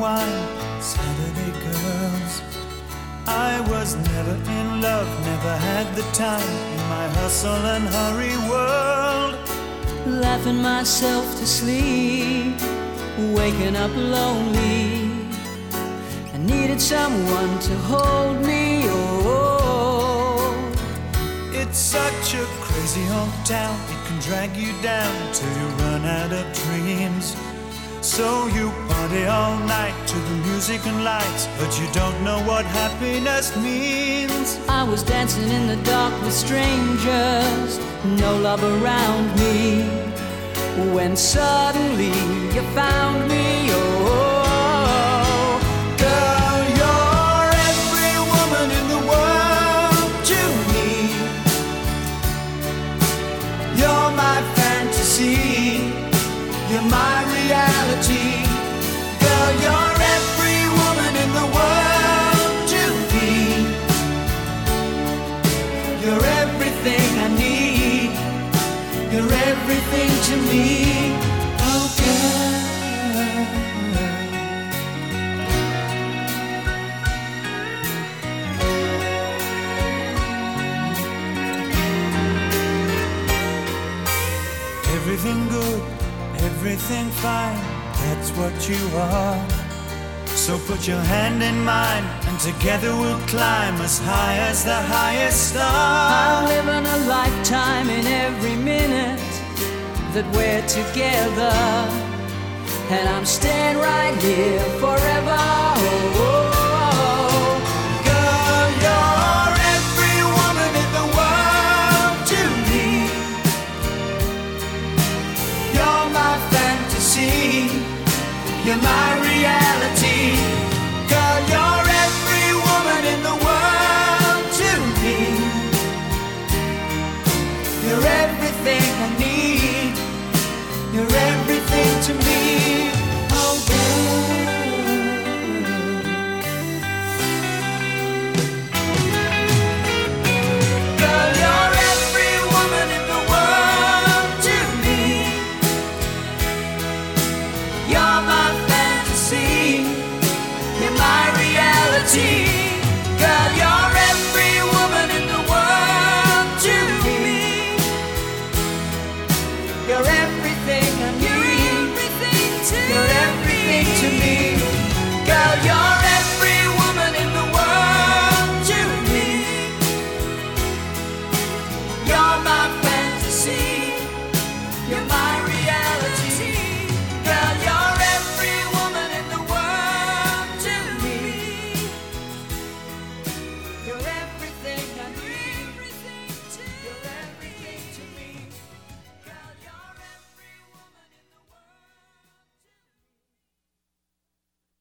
wine, Saturday girls. I was never in love, never had the time in my hustle and hurry world. Laughing myself to sleep, waking up lonely. I needed someone to hold me. Oh, It's such a crazy old town, it can drag you down till you run out of dreams. So you party all night to the music and lights, but you don't know what happiness means. I was dancing in the dark with strangers, no love around me. When suddenly you found me, reality. Girl, you're every woman in the world to me. You're everything I need. You're everything to me. Oh, girl. Everything good, everything fine, that's what you are. So put your hand in mine, and together we'll climb as high as the highest star. I'm living a lifetime in every minute that we're together. And I'm staying right here forever. My my reality.